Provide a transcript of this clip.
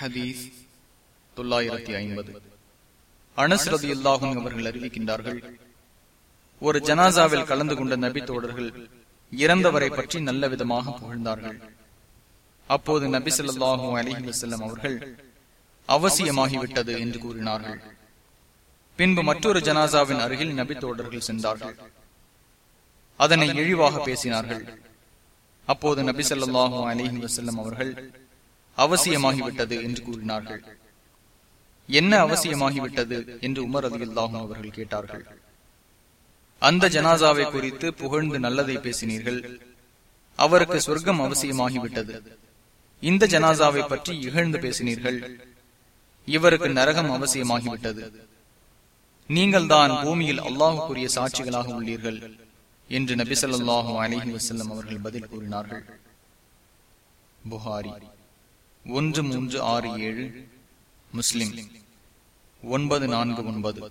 ஹதீஸ் தொள்ளாயிரத்தி ஐம்பது. அனஸ்ரதி இல்லாகும் அவர்கள் அறிவிக்கின்றார்கள் ஒரு ஜனாசாவில் கலந்து கொண்ட நபி தோழர்கள் இறந்தவரை பற்றி நல்ல விதமாக புகழ்ந்தார்கள். அப்போது நபி சொல்லாஹும் அலிஹி வசல்லம் அவர்கள் அவசியமாகிவிட்டது என்று கூறினார்கள். பின்பு மற்றொரு ஜனாசாவின் அருகில் நபி தோழர்கள் சென்றார்கள். அதனை இழிவாக பேசினார்கள். அப்போது நபி சொல்லாஹும் அலிஹி வசல்லம் அவர்கள் அவசியமாகிவிட்டது என்று கூறினார்கள். என்ன அவசியமாகிவிட்டது என்று உமர் அதிகல்லாகும் அவர்கள் கேட்டார்கள். அந்த ஜனாசாவை குறித்து புகழ்ந்து நல்லதை பேசினீர்கள். அவருக்கு சொர்க்கம் அவசியமாகிவிட்டது. இந்த ஜனாசாவை பற்றி இகழ்ந்து பேசினீர்கள். இவருக்கு நரகம் அவசியமாகிவிட்டது. நீங்கள் தான் பூமியில் அல்லாஹுக்குரிய சாட்சிகளாக உள்ளீர்கள் என்று நபிசல்லாஹு அலஹி வசல்லம் அவர்கள் பதில் கூறினார்கள். புகாரி. ஒன்று மூன்று ஆறு ஏழு முஸ்லிம். ஒன்பது நான்கு ஒன்பது.